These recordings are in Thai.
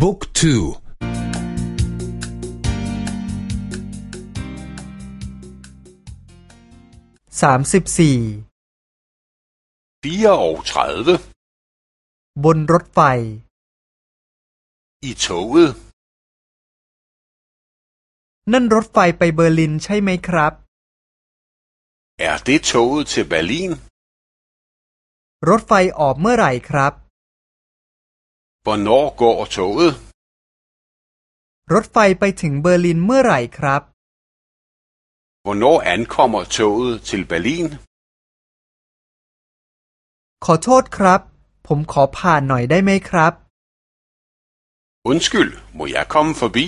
บุ๊กทูสามสิบสี่บนรถไฟ i toget นั่นรถไฟไปเบอร์ลินใช่ไหมครับ Er det toget til Berlin? รถไฟออกเมื่อไหร่ครับ Hvornår går toget? รถไฟไปถึงเบอร์ลินเมื่อไหร่ครับ Hvornår ankommer toget til Berlin? ขอโทษครับ ผมขอผ่านหน่อยได้ไหมครับ Undskyld, må jeg komme forbi?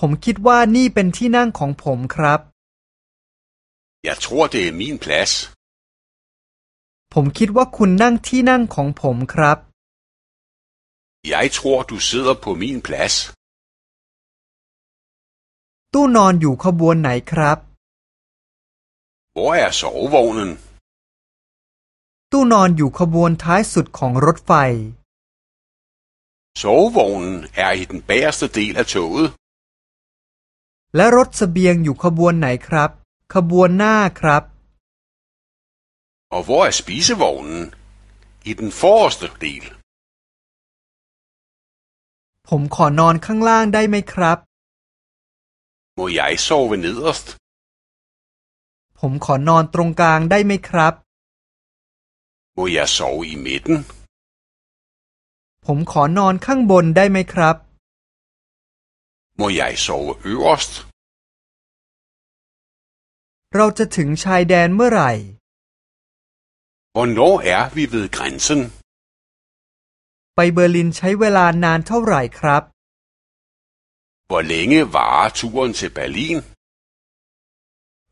ผมคิดว่านี่เป็นที่นั่งของผมครับ Jeg tror, det er min plads. ผมคิดว่าคุณนั่งที่นั่งของผมครับ Jeg tror, du sidder på min plads. ตู้นอนอยู่ขบวนไหนครับ Hvor er sovevognen? ตู้นอนอยู่ขบวนท้ายสุดของรถไฟ Sovevognen er i den bagerste del af toget. และรถเสบียงอยู่ขบวนไหนครับ ขบวนหน้าครับ Og hvor er spisevognen? I den forreste del. ผมขอนอนข้างล่างได้ไหมครับ Må jeg sove nederst? ผมขอนอนตรงกลางได้ไหมครับ Må jeg sove i midten? ผมขอนอนข้างบนได้ไหมครับ Må jeg sove øverst? เราจะถึงชายแดนเมื่อไหร่ Hvornår er vi ved grænsen? ไปเบอร์ลินใช้เวลานานเท่าไหร่ครับ Hvor længe varer turen til Berlin?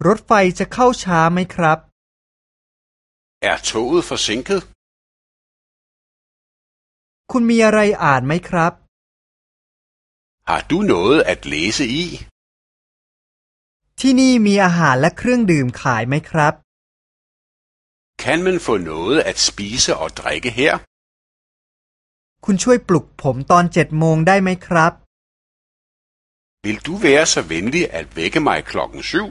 รถไฟจะเข้าช้าไหมครับ Er toget forsinket? คุณมีอะไรอ่านไหมครับ Har du noget at læse i? ที่นี่มีอาหารและเครื่องดื่มขายไหมครับ Kan man få noget at spise og drikke her? คุณช่วยปลุกผมตอนเจ็ดโมงได้ไหมครับ Vil du være så venlig at vække mig klokken syv?